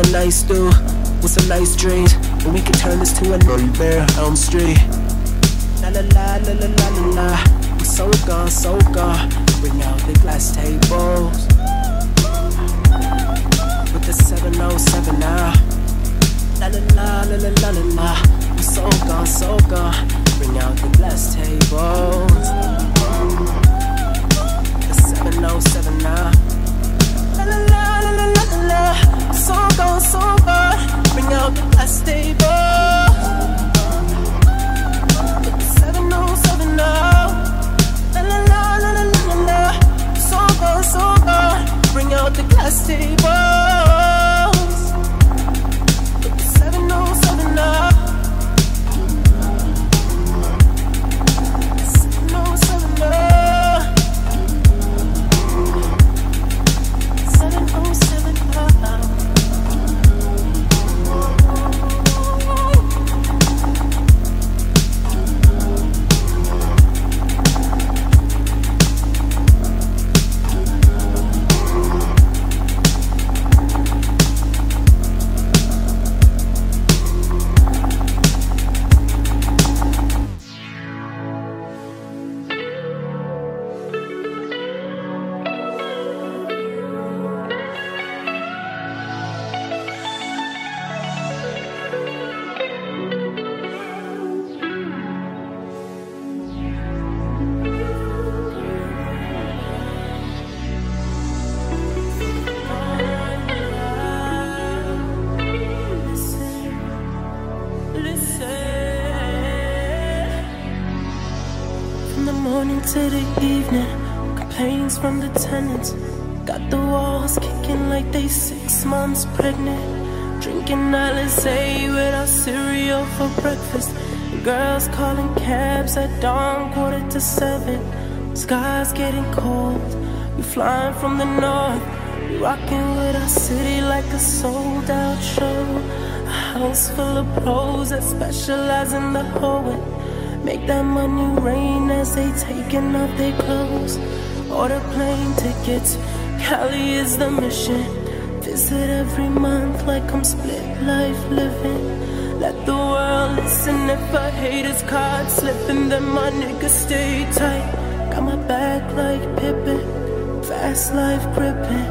a nice dude with some nice dreams. And we can turn this to a nightmare, Elm Street. La la la la la la la la. I'm so gone, so gone. Bring out the glass tables. With the 707 now. La la la la la la la la. I'm so gone, so gone. Bring out the glass tables. The 707 now. La la la la la la la Oh, oh. la. I'm so gone, so gone. Bring out the glass tables. Bring out the glass tables. Kicking like they six months pregnant. Drinking Alizé without cereal for breakfast. Girls calling cabs at dawn, quarter to seven. Sky's getting cold. We flying from the north. We rocking with our city like a sold out show. A house full of pros that specialize in the poet. Make that money rain as they taking off their clothes. Order plane tickets, Cali is the mission. Visit every month like I'm split life living. Let the world listen if I hate his card slipping, then my niggas stay tight. Got my back like Pippen, fast life gripping.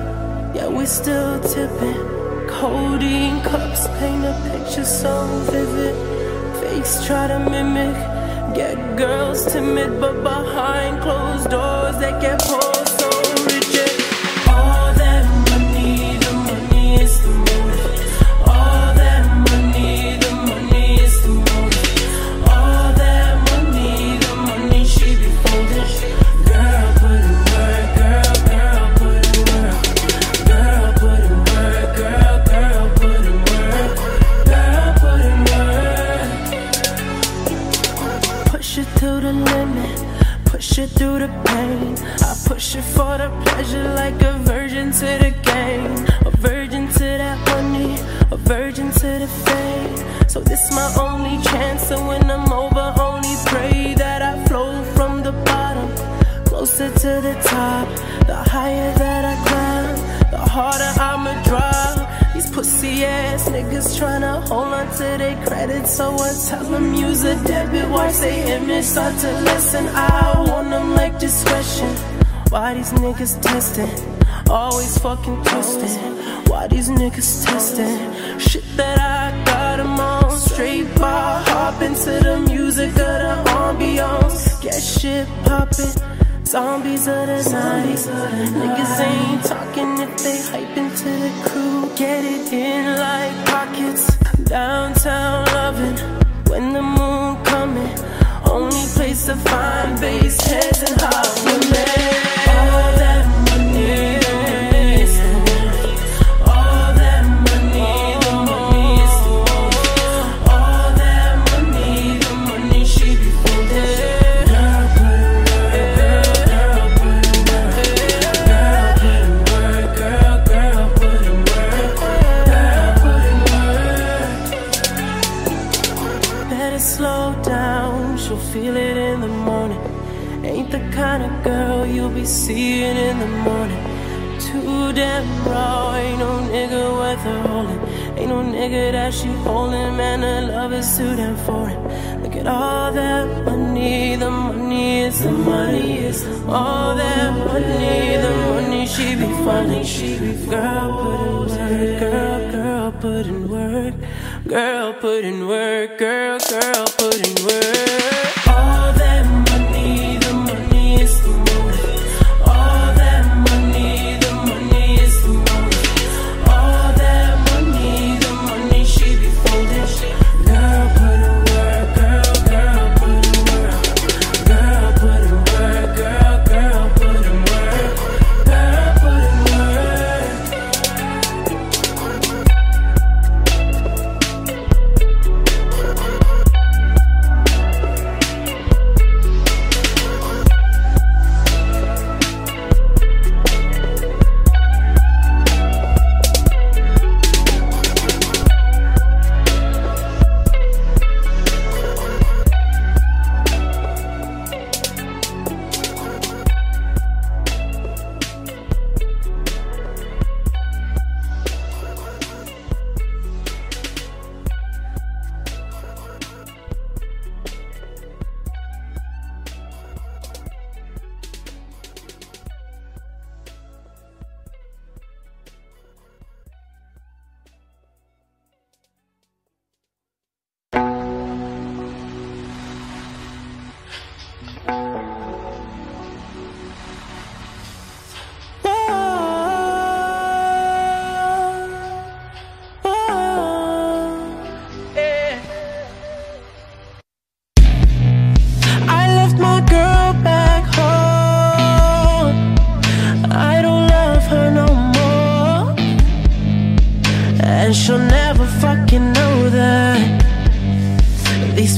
Yeah, we still tipping. Codeine cups paint a picture so vivid. Fakes try to mimic. Get girls timid, but behind closed doors they get pulled you through the pain. I push you for the pleasure like a virgin to the game. A virgin to that money, a virgin to the fame. So this my only chance, and when I'm over, only pray that I flow from the bottom closer to the top. The higher that I climb, the harder I'ma drop. These pussy ass niggas tryna hold on to their credit, so I tell them use a debit. Watch they image start to listen. I want them like discretion. Why these niggas testing? Always fucking twisting. Why these niggas testing? Shit that I got them on. Straight bar, hop into the music of the ambiance. Get shit poppin'. Zombies of the night. Niggas ain't talking if they hype into the crew. Get it in like pockets. Downtown loving when the moon coming. Only place to find base heads and hot women. Nigga that she holding, man. Her love is too damn foreign. Look at all that money, the money is the money is all that money, the money she be funding, she be girl put in work, girl, girl put in work, girl put in work, girl, girl put in work.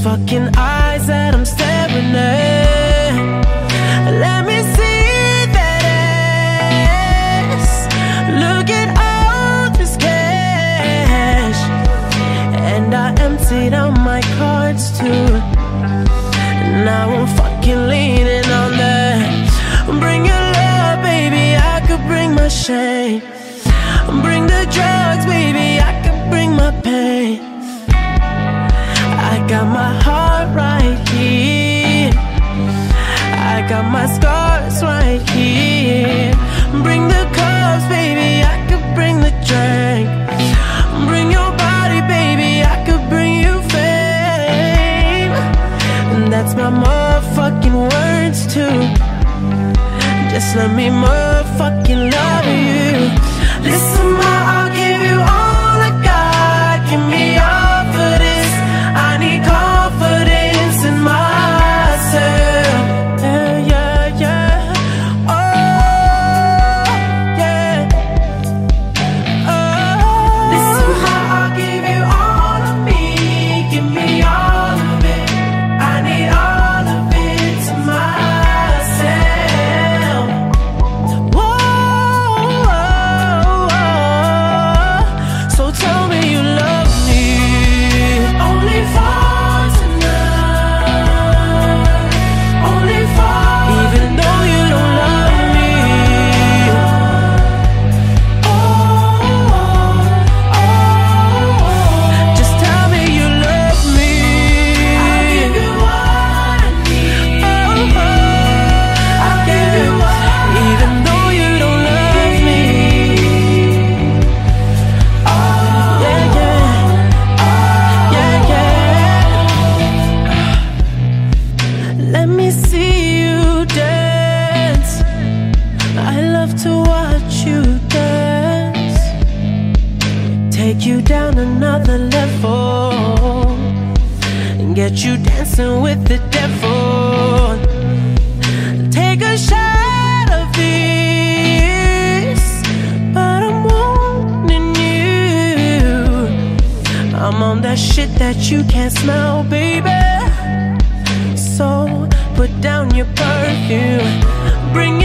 Fucking eyes that I'm staring at. Let me see that ass. Look at all this cash. And I emptied out my cards too. Now I'm fucking leaning on that. Bring your love, baby. I could bring my shame. Bring the drugs, baby. I could bring my pain. My heart right here. I got my scars right here. Bring the cups, baby. I could bring the drink. Bring your body, baby. I could bring you fame. And that's my motherfucking words too. Just let me motherfucking love you. Listen, ma, that you can't smell, baby. So put down your perfume, bring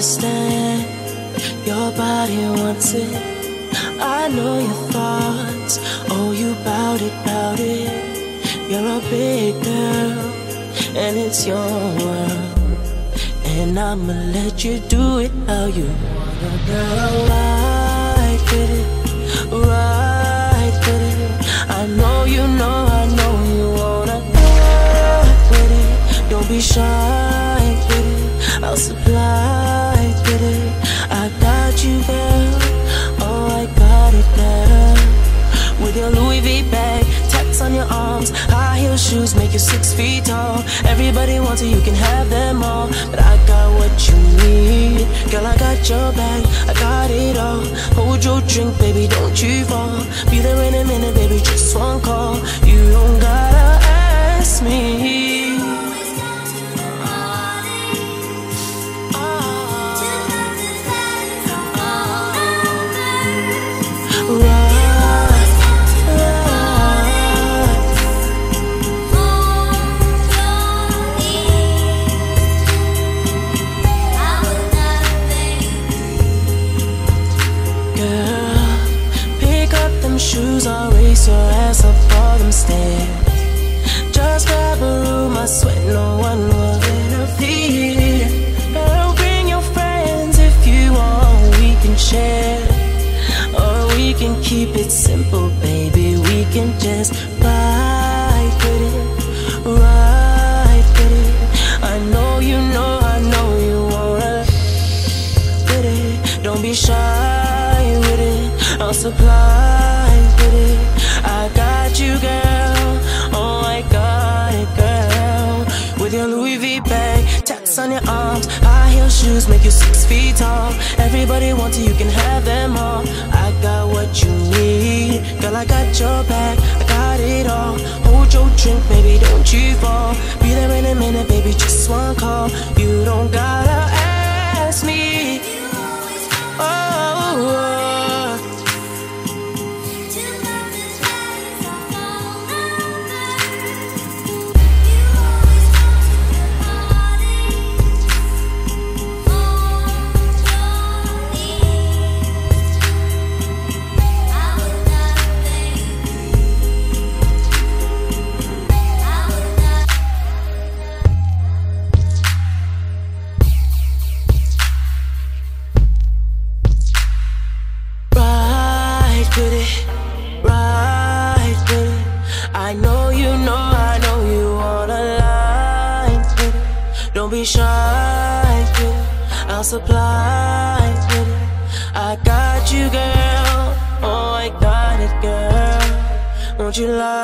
understand your body wants it. I know your thoughts. Oh, you bout it, bout it. You're a big girl, and it's your world. And I'ma let you do it how you wanna, girl. Right with it, right with it. I know you know, I know you wanna rock with it. Don't be shy with it. I'll supply with it. I got you, girl. Oh, I got it, girl. With your Louis V bag, tats on your arms, high heel shoes make you six feet tall. Everybody wants it, you can have them all. But I got what you need. Girl, I got your back, I got it all. Hold your drink, baby, don't you fall. Be there in a minute, baby, just one call. You don't gotta ask me. Simple, baby. We can just ride with it, ride with it. I know you know, I know you wanna with it. Don't be shy with it. I'll supply with it. I got you, girl. Oh, I got it, girl. With your Louis V bag, tats on your arms, high heel shoes make you six feet tall. Everybody wants you, you can have them all. I got what you need, girl. I got your back, I got it all. Hold your drink, baby, don't you fall. Be there in a minute, baby, just one call. You don't gotta ask me. Oh. Right you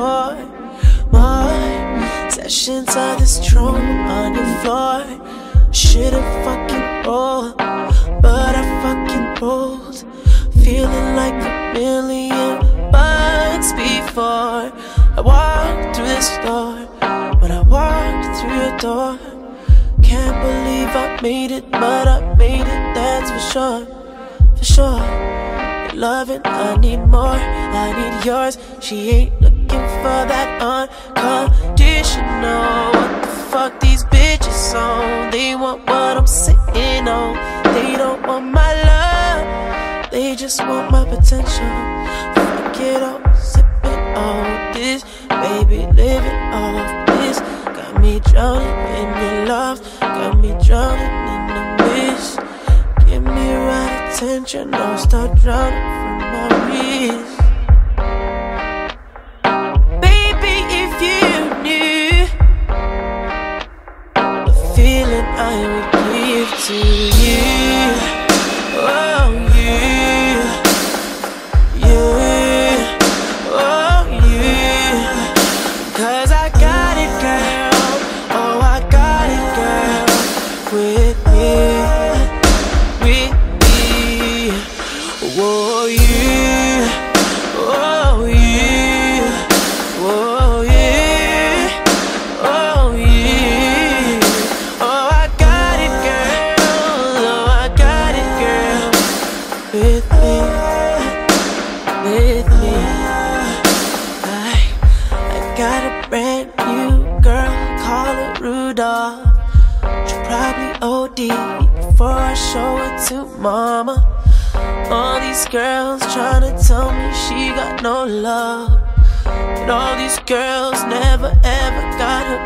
four more sessions of this drum on your floor. Should've fucking rolled, but I fucking rolled, feeling like a million bucks before I walked through this door. When I walked through your door. Can't believe I made it, but I made it, that's for sure. For sure. Loving, I need more, I need yours. She ain't looking for that unconditional. What the fuck these bitches on? They want what I'm sitting on. They don't want my love, they just want my potential. Fuck it all, sipping on this, baby, living off this. Got me drowning in your love, got me drowning in the mist. Give me right attention, don't start drowning from my wrist. Give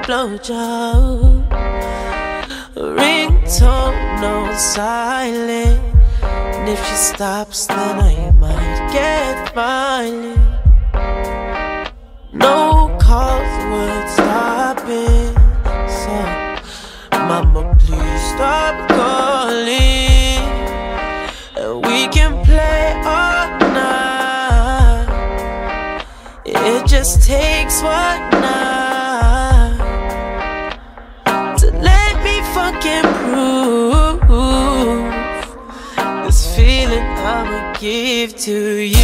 blowjob. Ringtone, no silent. And if she stops, then I might get violent. No calls would stop it. So, Mama, please stop calling. And we can play all night. It just takes one night give to you.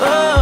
Oh,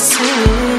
my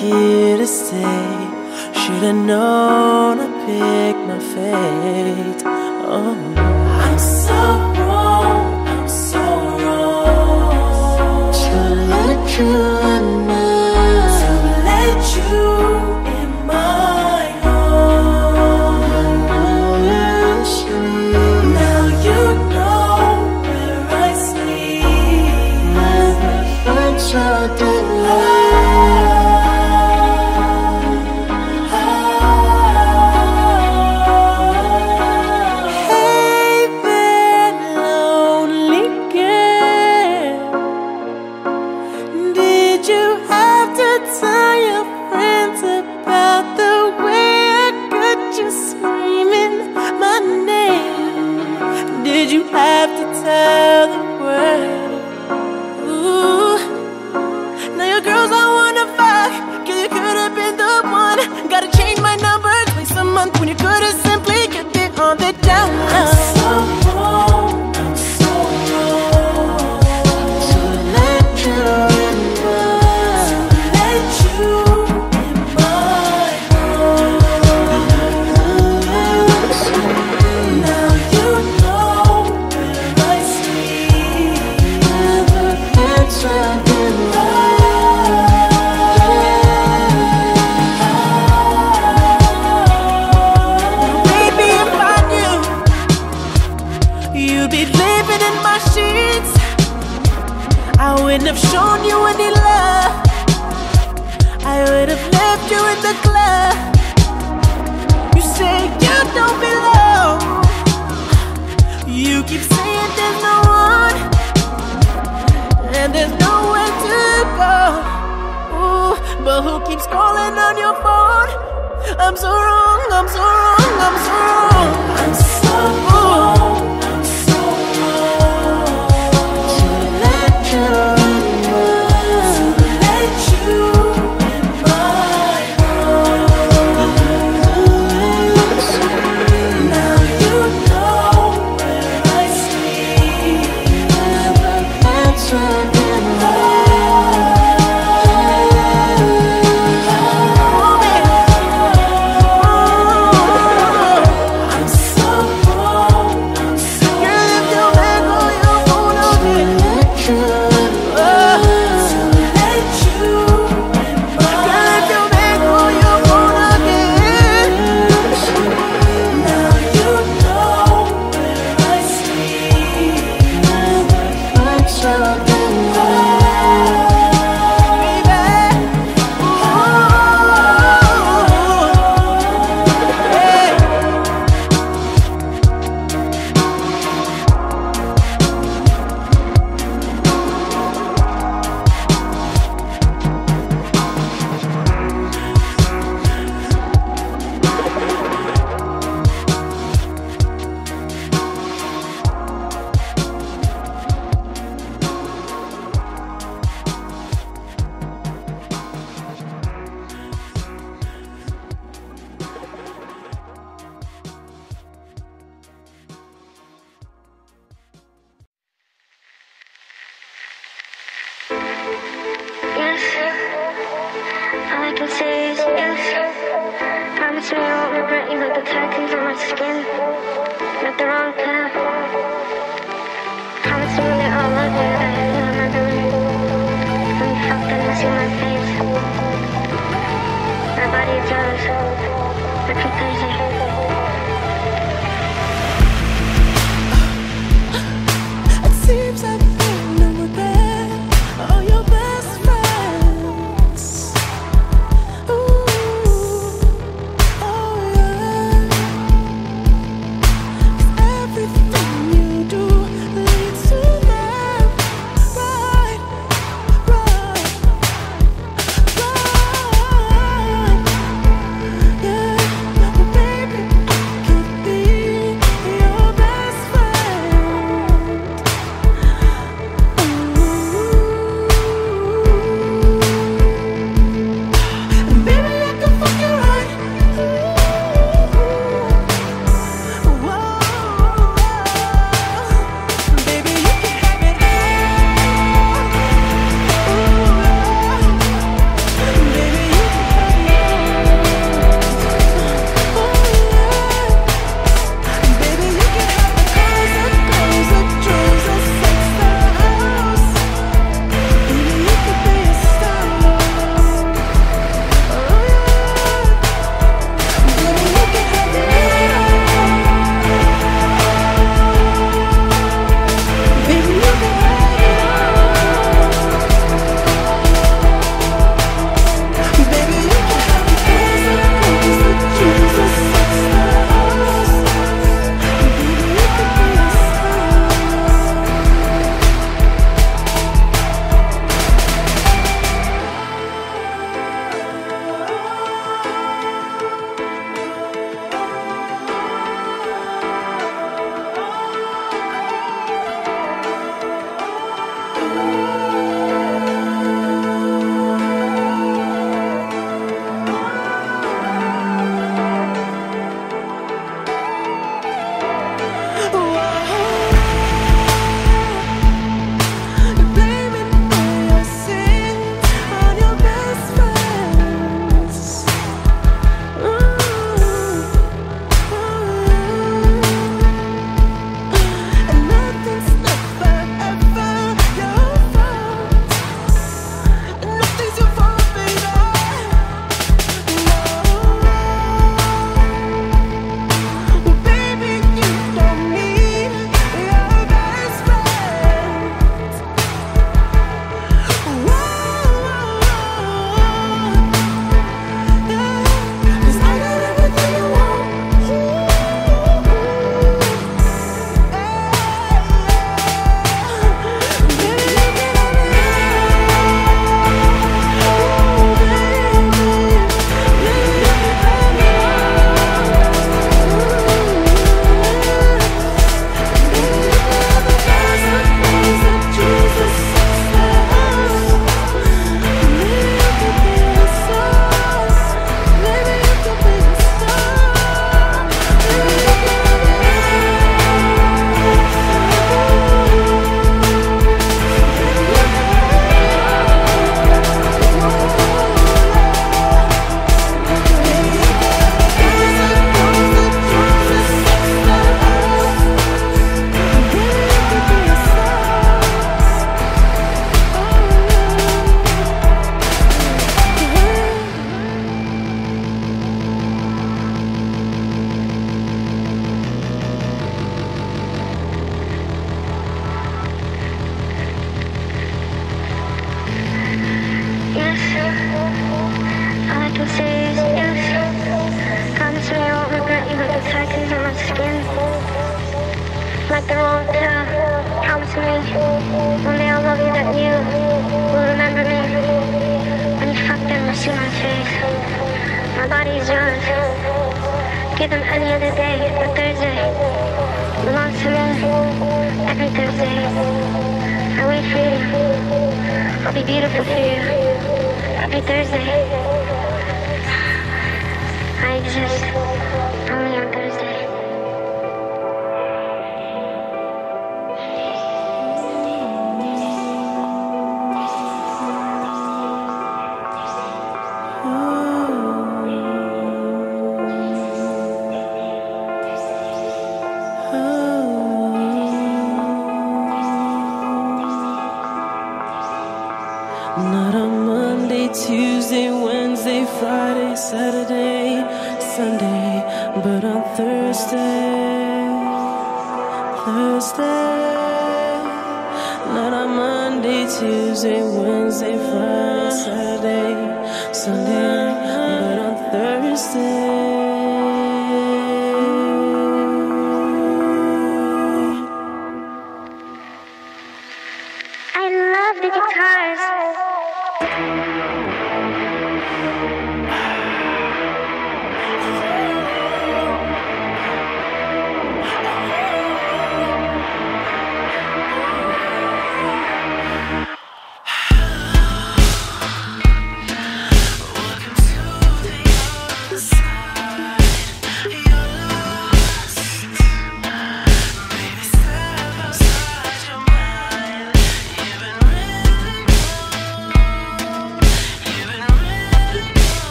here to stay. Should've known I picked my fate. Oh, I'm so wrong, I'm so wrong to let you. baby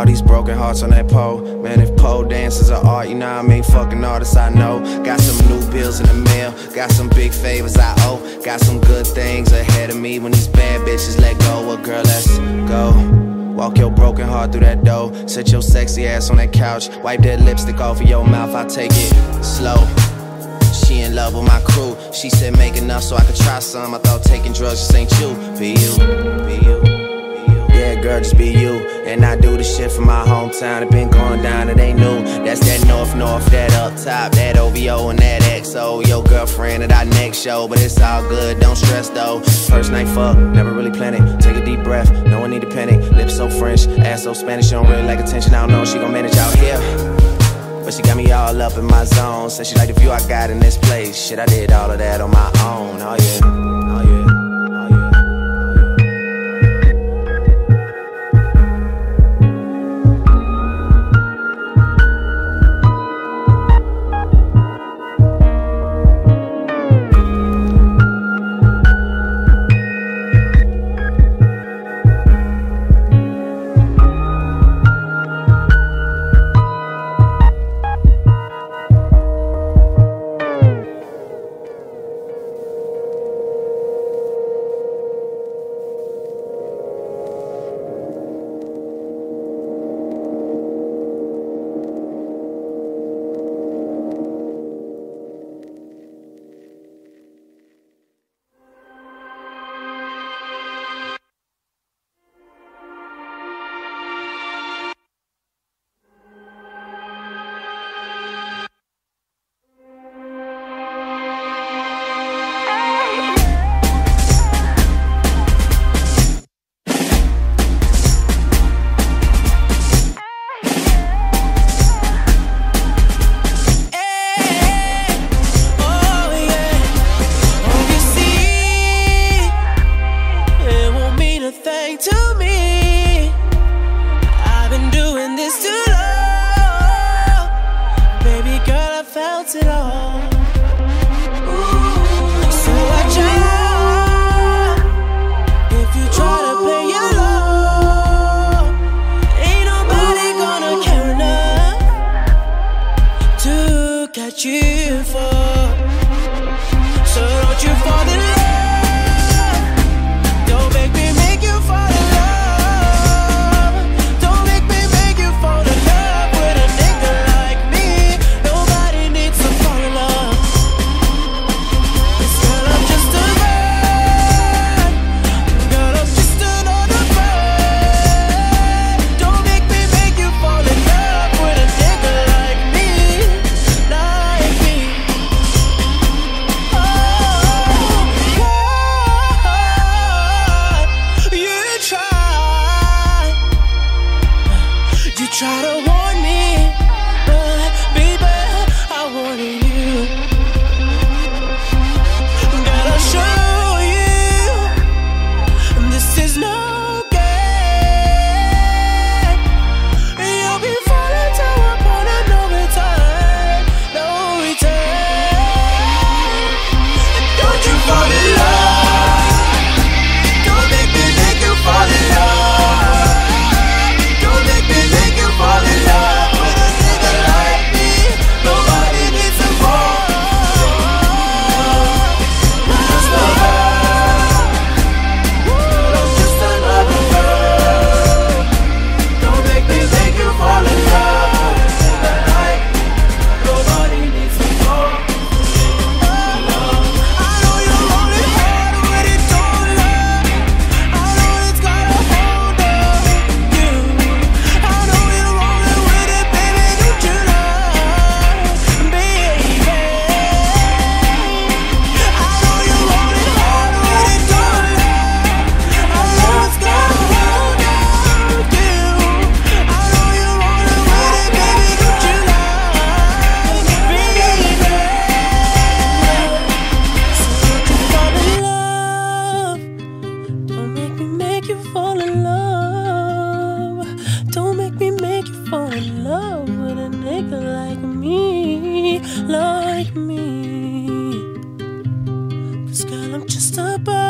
All these broken hearts on that pole. Man, if pole dances are art, you know I mean? Fucking artists I know. Got some new bills in the mail. Got some big favors I owe. Got some good things ahead of me when these bad bitches let go. Well, girl, let's go. Walk your broken heart through that door. Sit your sexy ass on that couch. Wipe that lipstick off of your mouth. I take it slow. She in love with my crew. She said make enough so I could try some. I thought taking drugs just ain't you. Be you, be you. Girl, just be you. And I do the shit for my hometown. It been going down, it ain't new. That's that North North, that up top, that OVO and that XO. Your girlfriend at our next show, but it's all good, don't stress though. First night fuck, never really planned it. Take a deep breath, no one need to panic. Lips so French, ass so Spanish, she don't really like attention. I don't know she gon' manage out here. But she got me all up in my zone. Said she like the view I got in this place. Shit, I did all of that on my own. Oh yeah, I'm just a bird.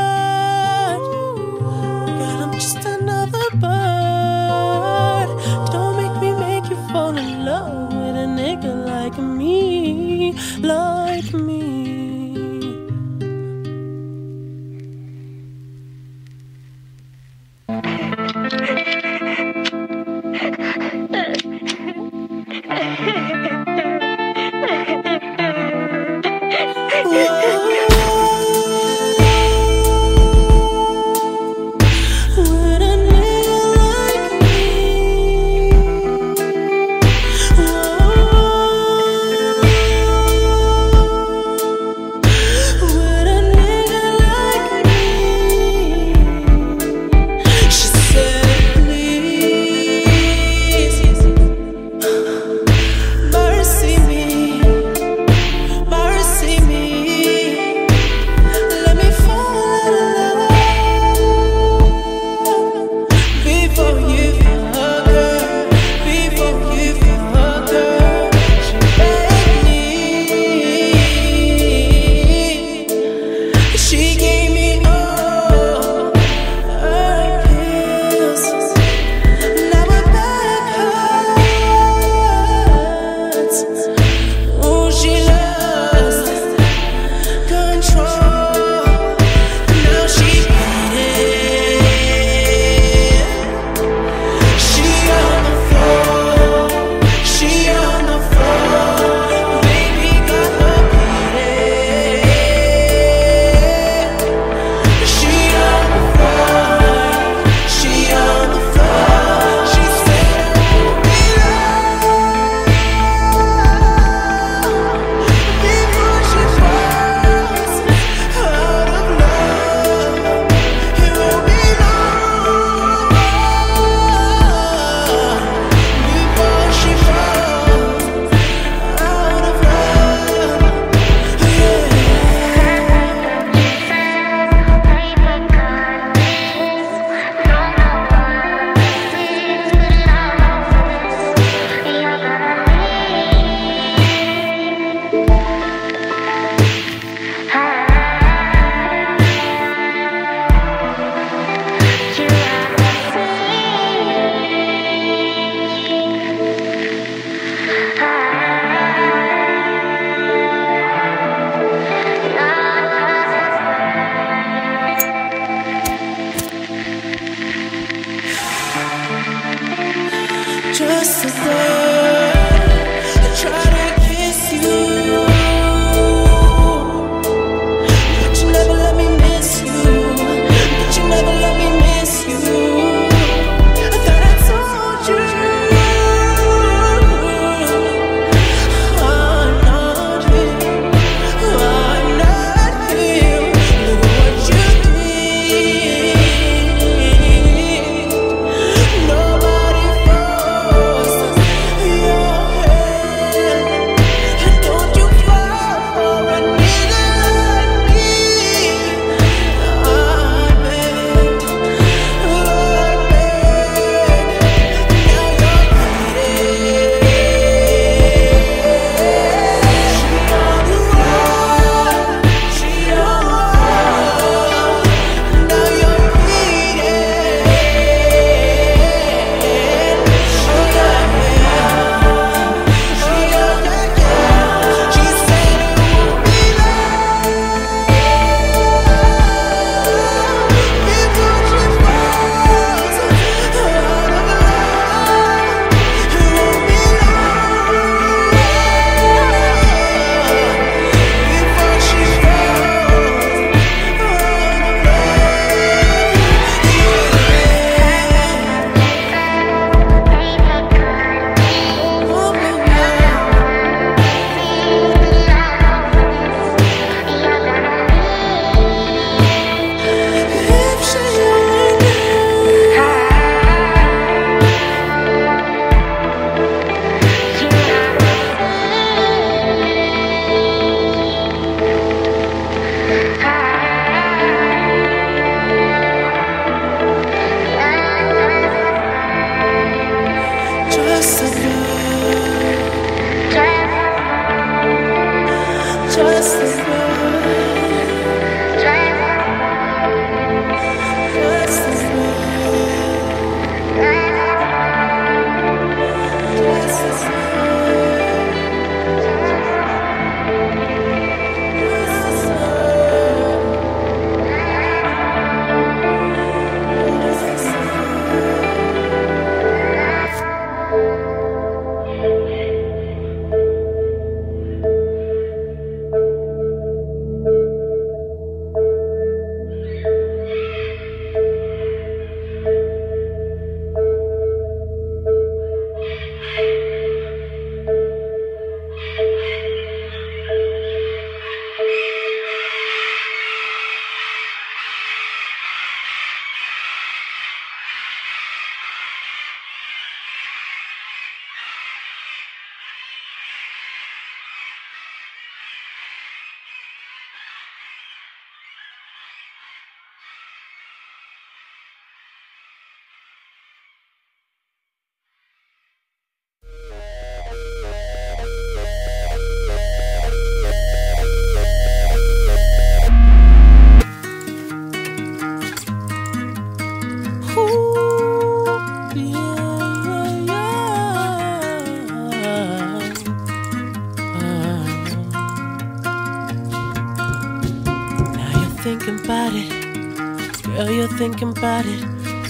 About it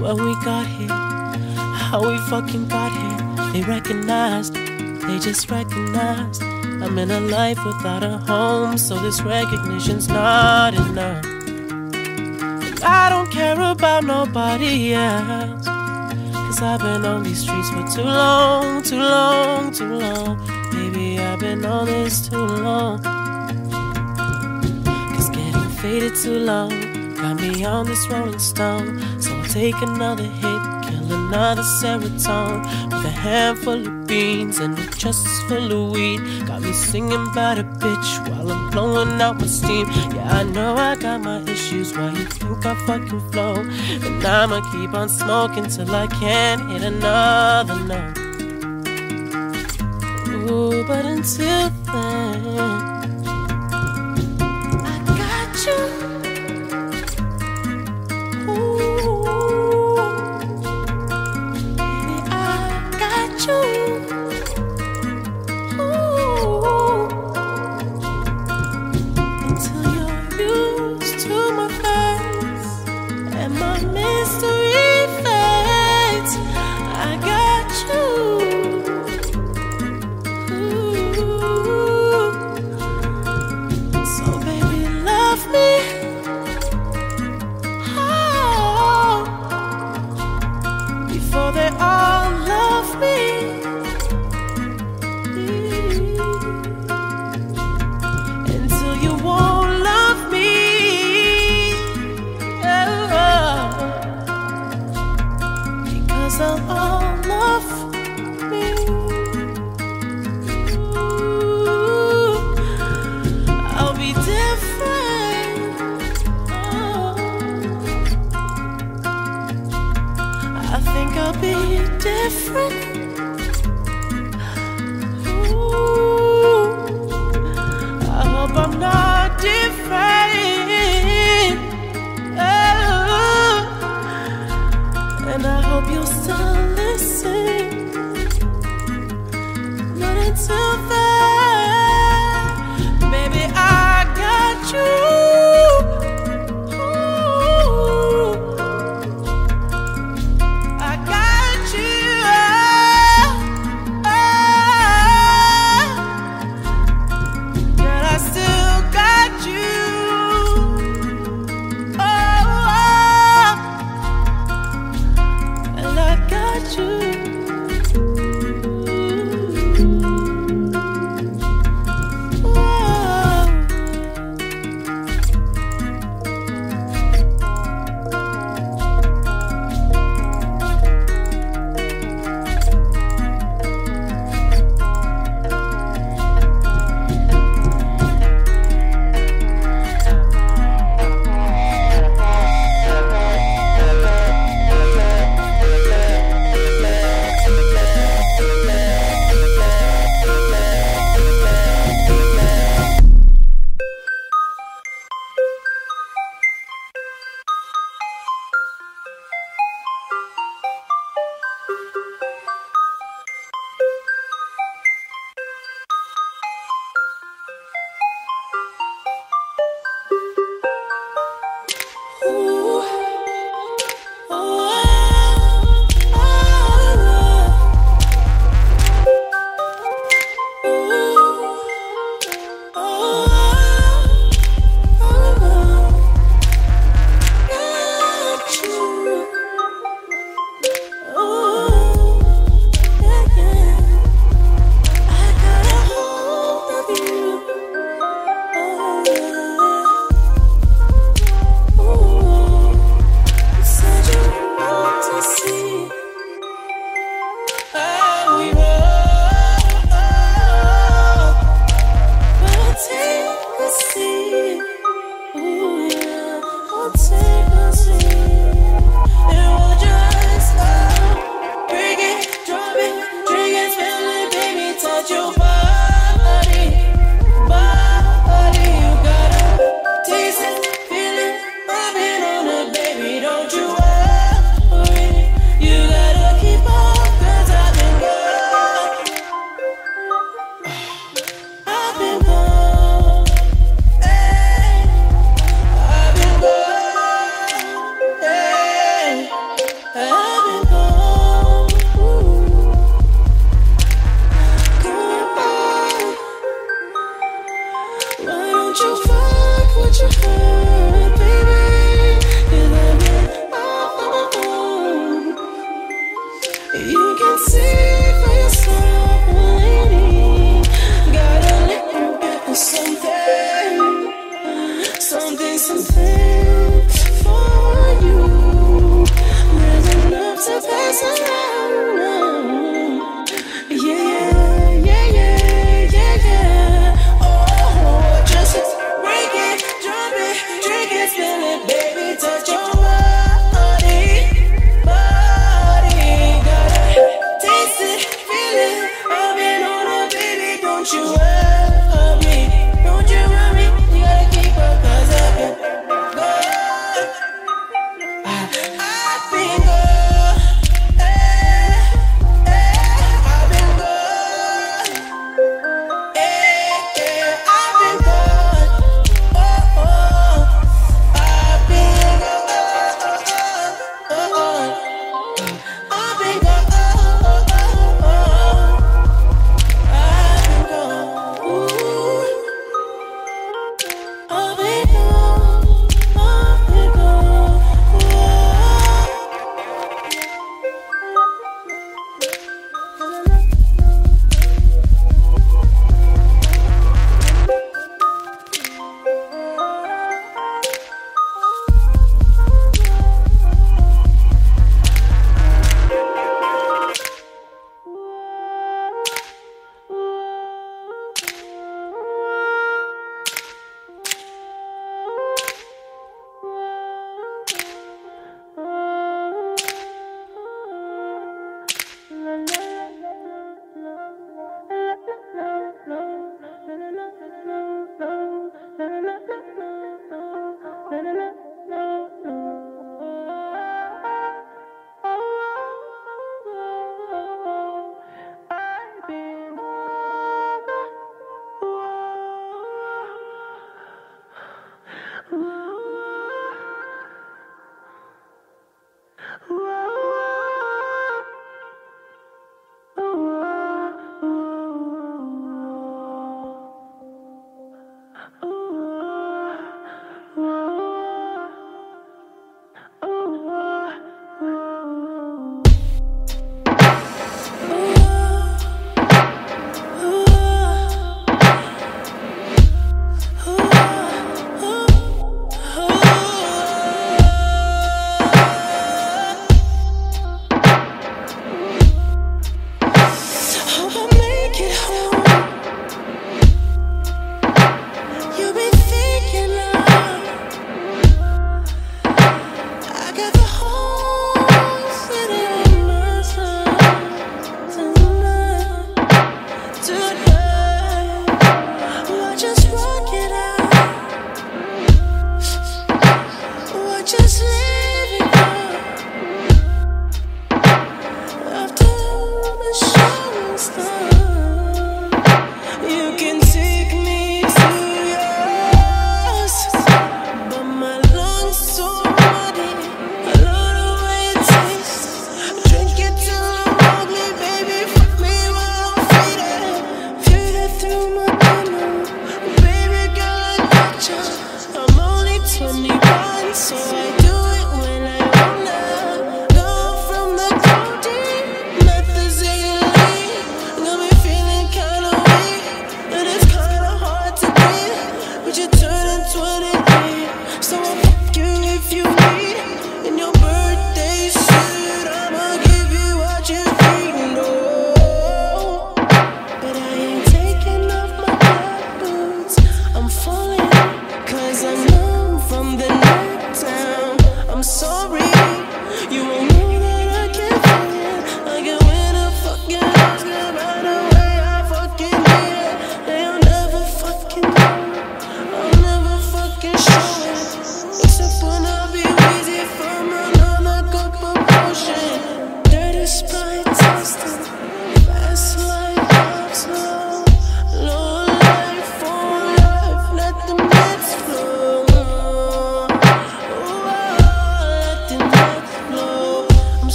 when we got here, how we fucking got here. They recognized, they just recognized. I'm in a life without a home, so this recognition's not enough. I don't care about nobody else. Cause I've been on these streets for too long, too long, too long. Baby, I've been on this too long. Cause getting faded too long Got me on this rolling stone. So I'll take another hit, kill another serotonin with a handful of beans and a chest full of weed. Got me singing about a bitch while I'm blowing out my steam. Yeah, I know I got my issues. Why you think I fucking flow? And I'ma keep on smoking till I can't hit another note. Ooh, but until then.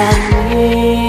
And I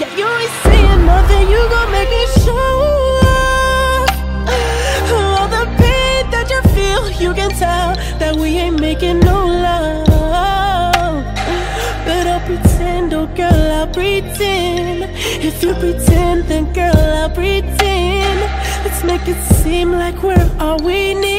Yeah, you ain't saying nothing, you gon' make me show up. All the pain that you feel, you can tell That we ain't making no love. But I'll pretend, oh girl, I'll pretend. If you pretend, then girl, I'll pretend. Let's make it seem like we're all we need.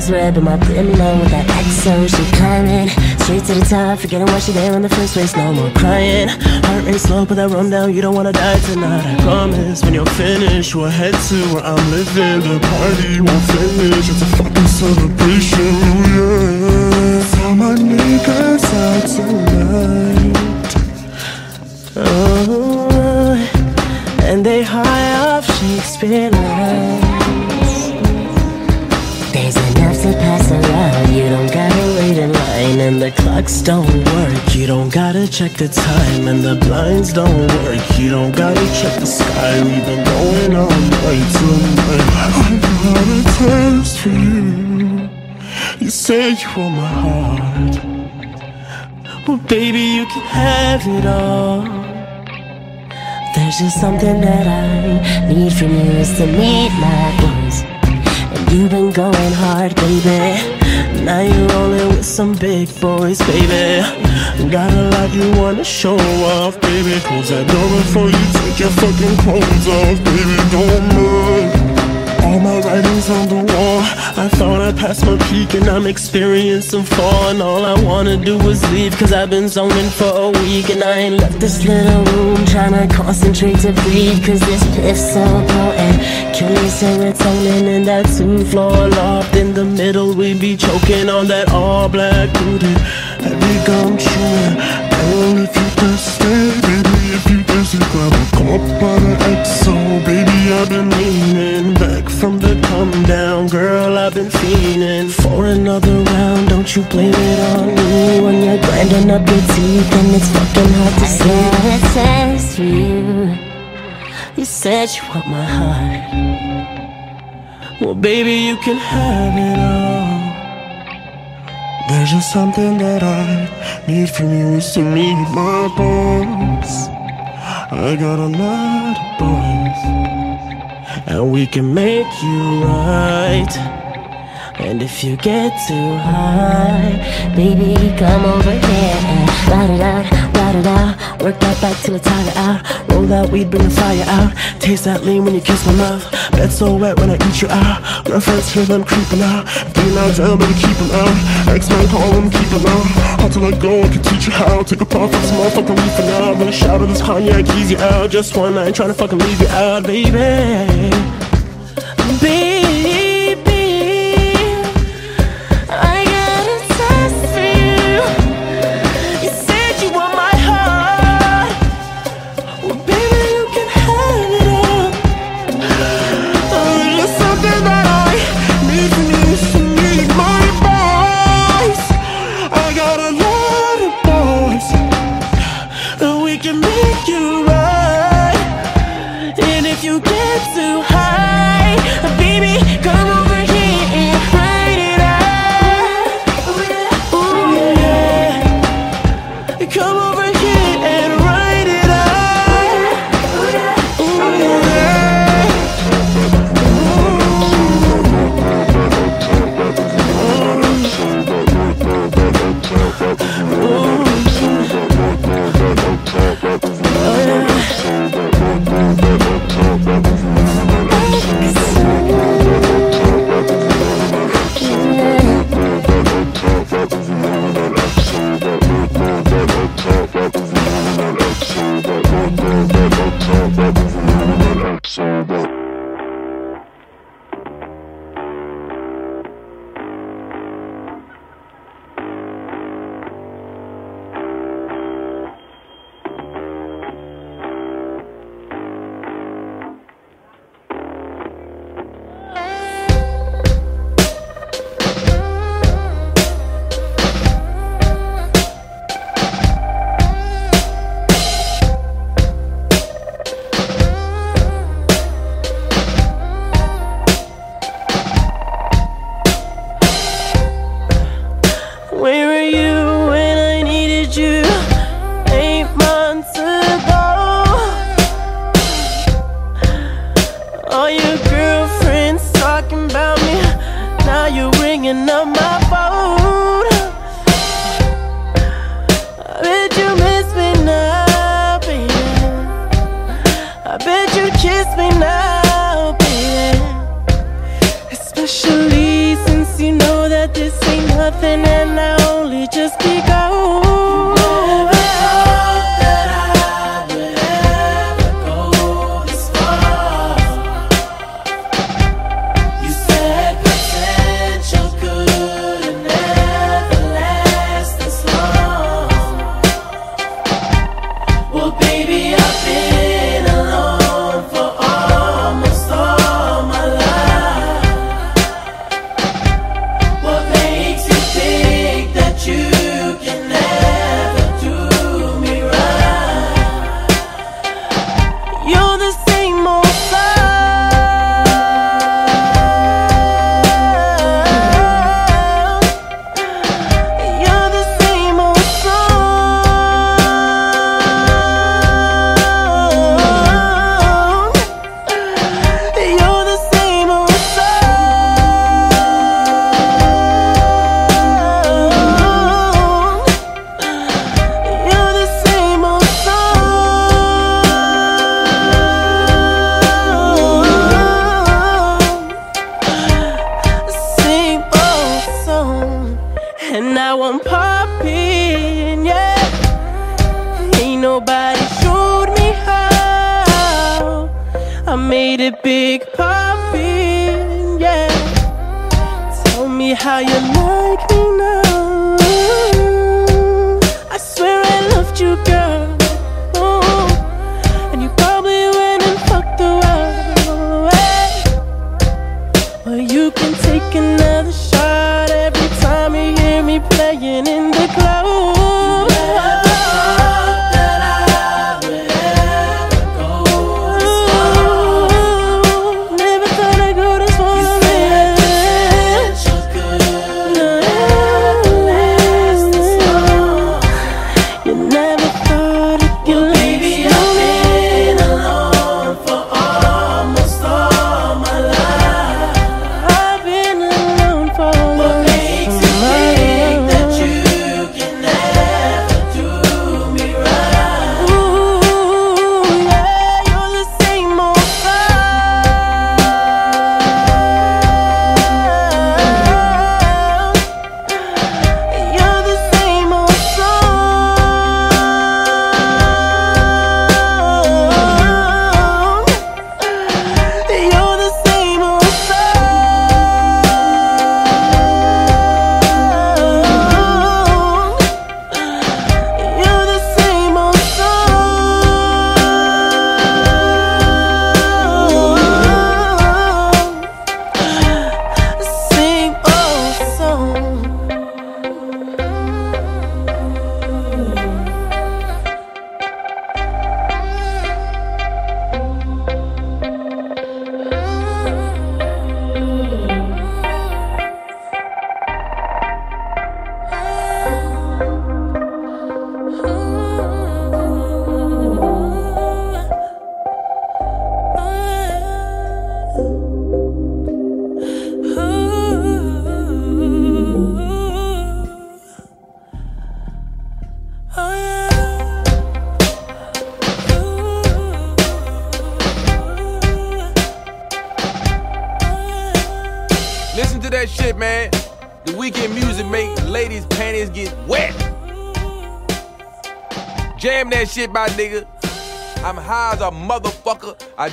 Eyes red, but my brim low with that XO She climbing, straight to the top Forgetting why she there in the first place, no more crying. Heart rate slow, put that rum down, you don't wanna die tonight. I promise, when you're finished, we'll head to where I'm living. The party won't finish, it's a fucking celebration, oh yeah. Tell my niggas out clocks don't work. You don't gotta check the time and the blinds don't work. You don't gotta check the sky. We've been going on all night tonight. I got a taste for you. You said you want my heart. Well, baby, you can have it all. There's just something that I need from you is to meet my goals. And you've been going hard, baby. Now you're rolling with some big boys, baby. Got a lot you wanna show off, baby. Close that door before you take your fucking clothes off, baby. Don't move. All my writings on the wall. I thought I passed my peak and I'm experiencing fall. And all I wanna do is leave, cause I've been zoning for a week. And I ain't left this little room trying to concentrate to breathe. Cause this piff's so potent. Killing serotonin in that two floor loft. The middle, we be choking on that all black booty. Heavy gum chewing. Girl, if you thirsty, baby, if you thirsty, grab a of the XO, baby. I've been leaning back from the come down, girl. I've been feeling for another round. Don't you blame it on me when you're grinding up your teeth and it's fucking hard to see. I taste you. You said you want my heart. Well, baby, you can have it all. There's just something that I need from you is to meet my bones. I got a lot of bones, and we can make you right. And if you get too high, Baby, come over here out. work that back till it's tired out. Roll that weed, bring the fire out. Taste that lean when you kiss my mouth. Bed so wet when I eat you out. Friends hear them creeping out. They not down, better keep them out. X-Man call them, keep them out. How to let go, I can teach you how. Take a puff of this motherfucking leaf for now. Then a shout of this ease you out. Just one night, trying to fucking leave you out, baby. Baby.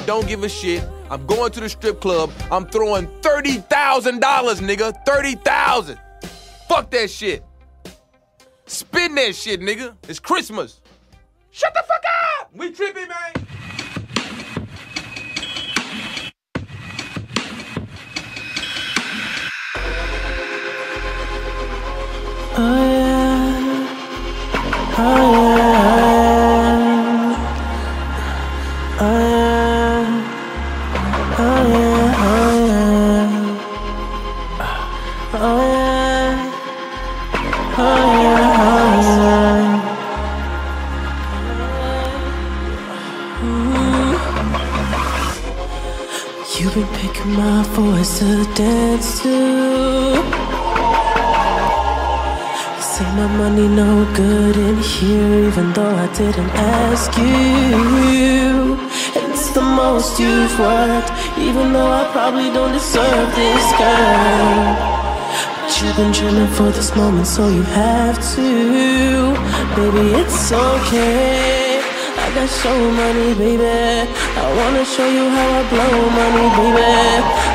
Don't give a shit. I'm going to the strip club. I'm throwing $30,000, nigga. 30,000. Fuck that shit. Spin that shit, nigga. It's Christmas. Don't deserve this, girl. But you've been dreaming for this moment, so you have to. Baby, it's okay. I got show money, baby. I wanna show you how I blow money, baby.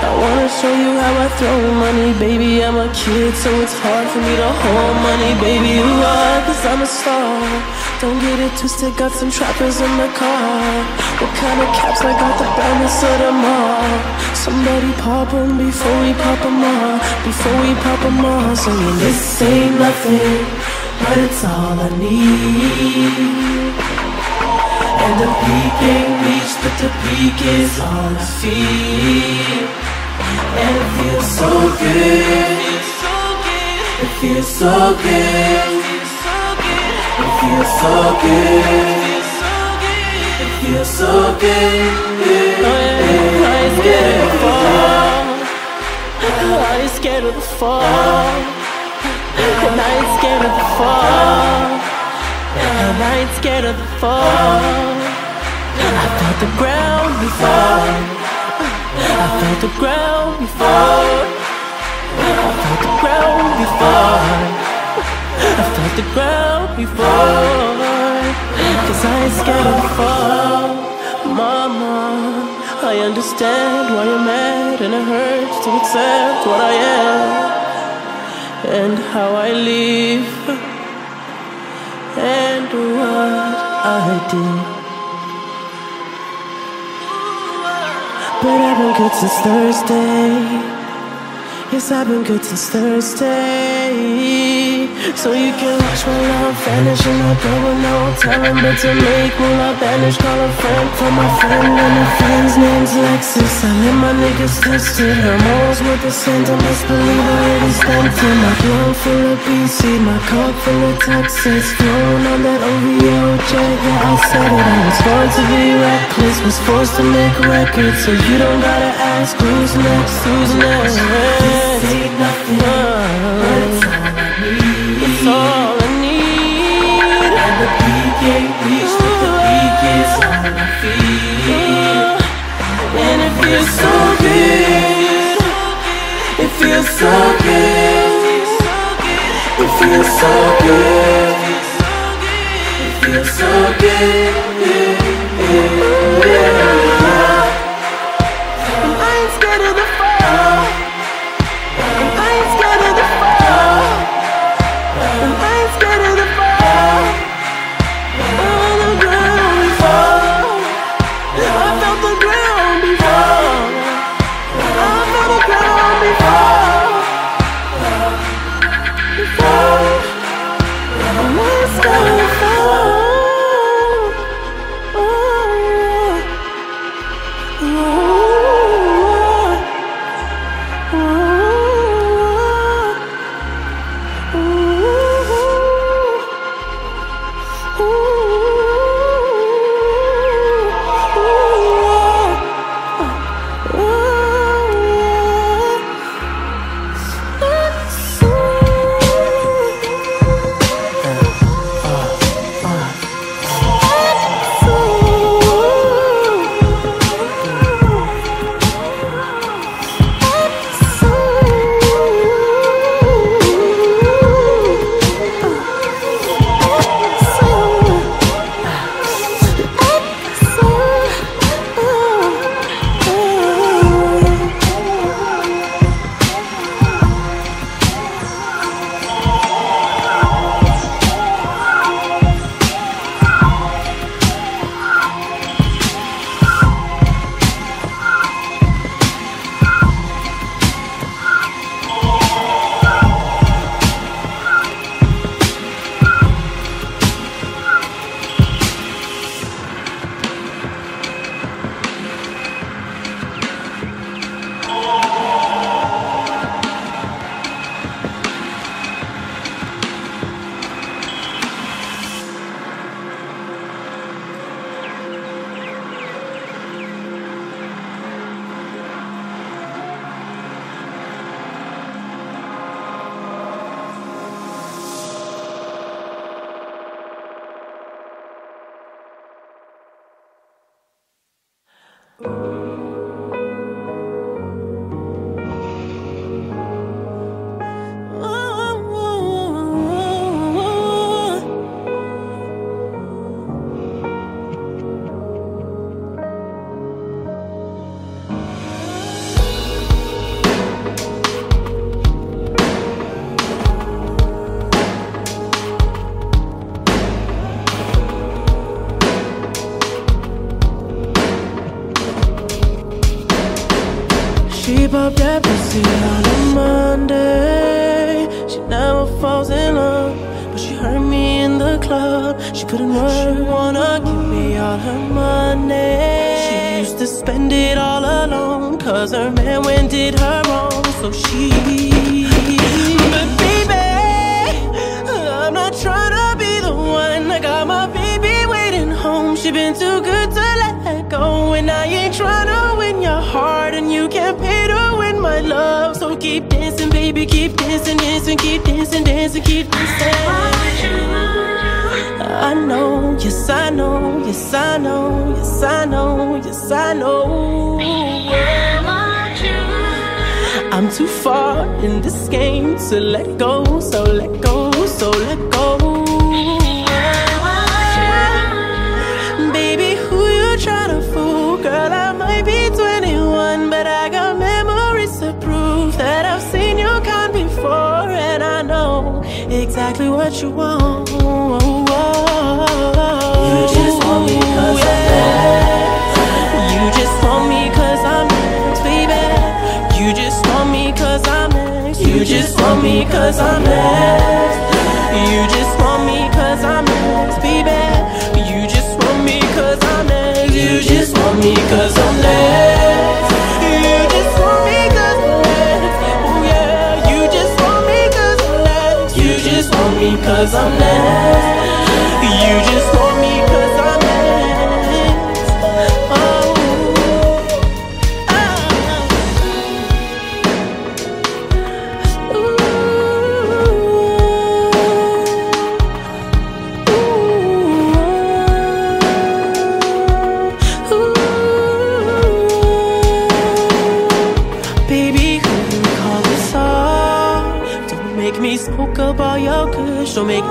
I wanna show you how I throw money, baby. I'm a kid, so it's hard for me to hold money, baby. You are, cause I'm a star. Don't get it twisted, got some trappers in the car. What kind of caps? I got the balance of them all. Somebody pop 'em before we pop 'em all. Before we pop 'em all. Saying this ain't nothing, but it's all I need. And the peak ain't reached, but the peak is all I feel. And it feels so good. It feels so good. It feels so good. It feels so good. I ain't scared of the fall. I ain't scared of the fall. I ain't scared of the fall. I ain't scared of the fall. I felt the ground before. I felt the ground before. I felt the ground before. I felt the ground before. Cause I ain't scared of fall. Mama, I understand why you're mad, and it hurts to accept what I am and how I live and what I did. But I've been good since Thursday. Yes, I've been good since Thursday. So you can watch my love vanish and I go with no telling. But to make me love vanish, call a friend for my friend. And her friend's name's Lexus. I let my niggas test it. Hormones with the I must believe it really tempting. My blood full of BC, my cup full of Texas. Flown on that OVO jet, yeah, I said it. I was born to be reckless, was forced to make records. So you don't gotta ask who's next, who's next ain't nothing, but It's all I need. And the ain't reached, but the peak is on my feet. And it feels so good. It feels so good. It feels so good. It feels so good. up spend it all alone, cause her man went did her wrong. So she. But baby, I'm not trying to be the one. I got my baby waiting home. She been too good to let go, and I ain't trying to win your heart, and you can't pay to win my love. So keep dancing, baby, keep dancing, dancing, keep dancing, dancing, keep dancing. I know, yes, I know, yes, I know, yes, I know, yes, I know. I'm too far in this game to let go, so let go, so let go. Baby, who you tryna fool? Girl, I might be 21, but I got memories to prove that I've seen your kind before, and I know exactly what you want. Want me cause I'm next. You just want me cause I'm next, baby. You just want me cause I'm next. You just want me cause I'm next. You just want me cause I'm next. Oh yeah, you just want me cause I'm next. You just want me.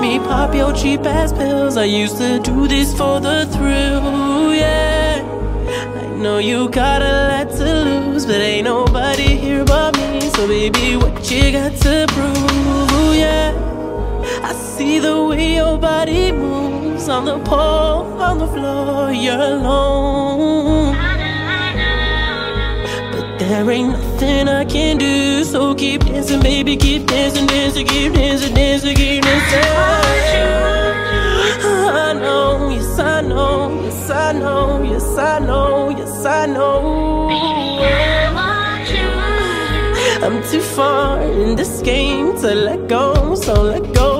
Make me pop your cheap ass pills. I used to do this for the thrill, yeah. I know you got a lot to lose, but ain't nobody here but me. So baby, what you got to prove, yeah? I see the way your body moves on the pole, on the floor. You're alone. But there ain't nothing I can do. So keep dancing, baby, keep dancing, dancing, keep dancing, dancing, keep dancing. I know, yes, I know, yes, I know, yes, I know, yes, I know. I'm too far in this game to let go, so let go,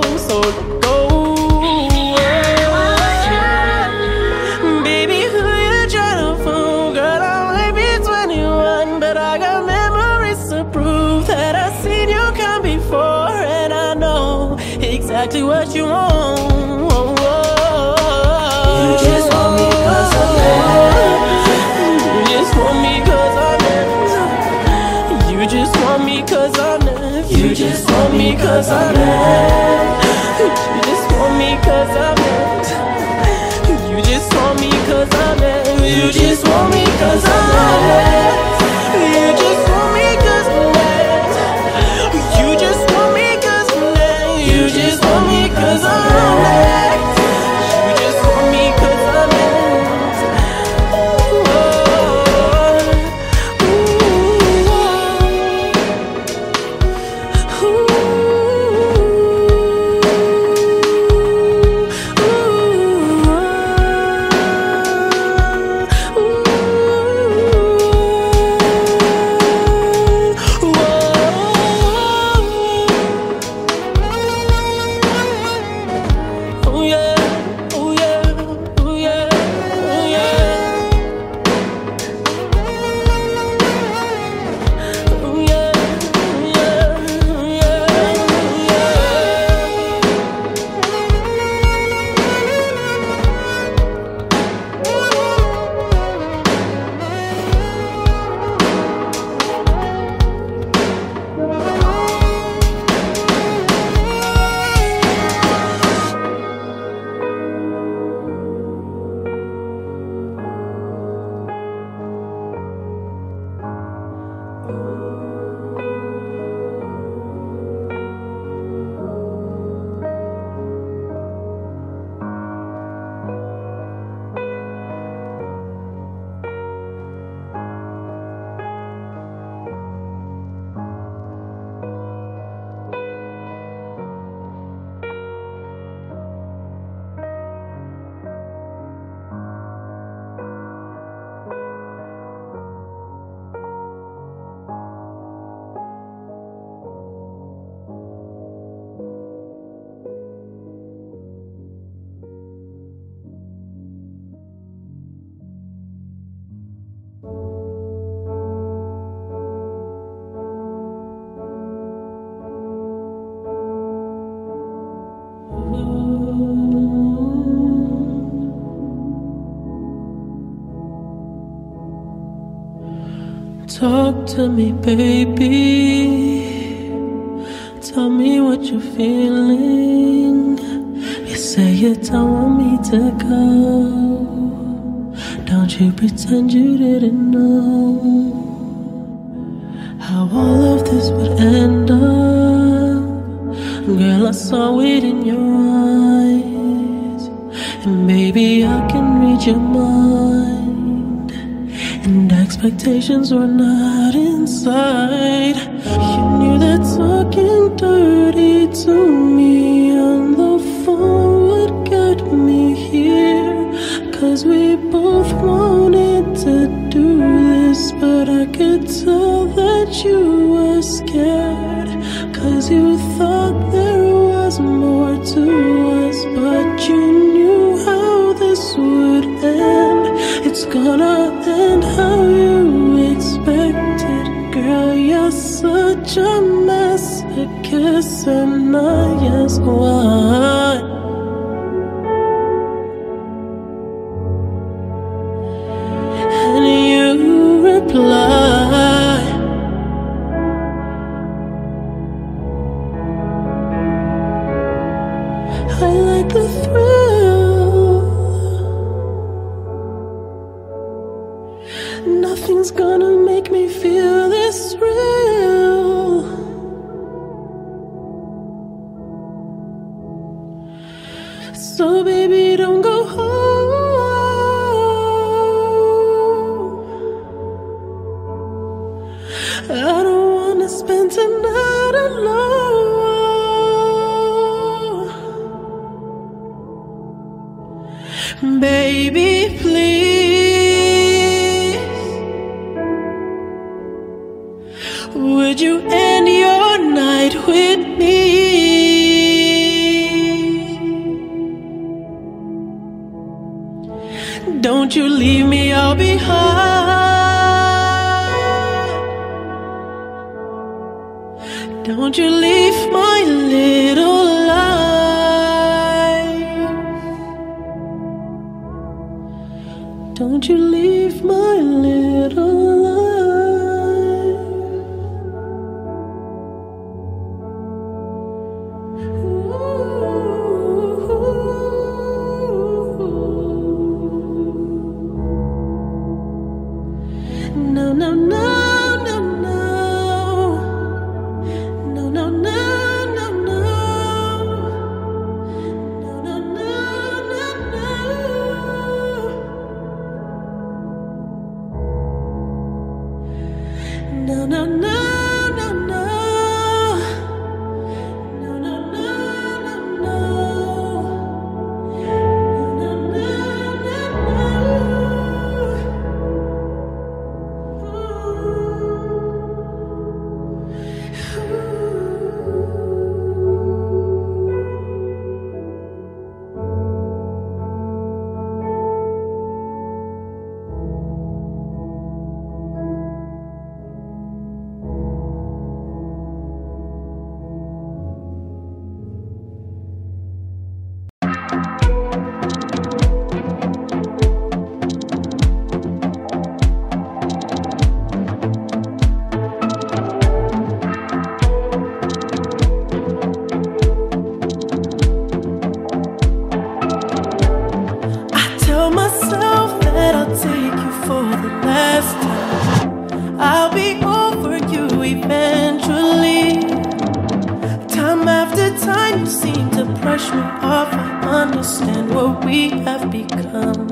'cause I'm next. You just want me 'cause I'm next. You just want me 'cause I'm next. You just want me 'cause I'm next. Talk to me, baby. Tell me what you're feeling. You say you don't want me to go. Don't you pretend you didn't know how all of this would end up. Girl, I saw it in your eyes. And maybe I can read your mind expectations were not inside. You knew that talking dirty to brush me off. I understand what we have become.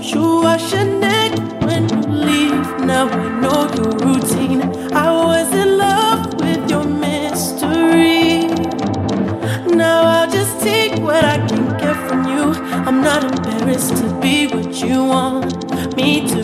You wash your neck when you leave. Now I know your routine. I was in love with your mystery. Now I'll just take what I can get from you. I'm not embarrassed to be what you want me to.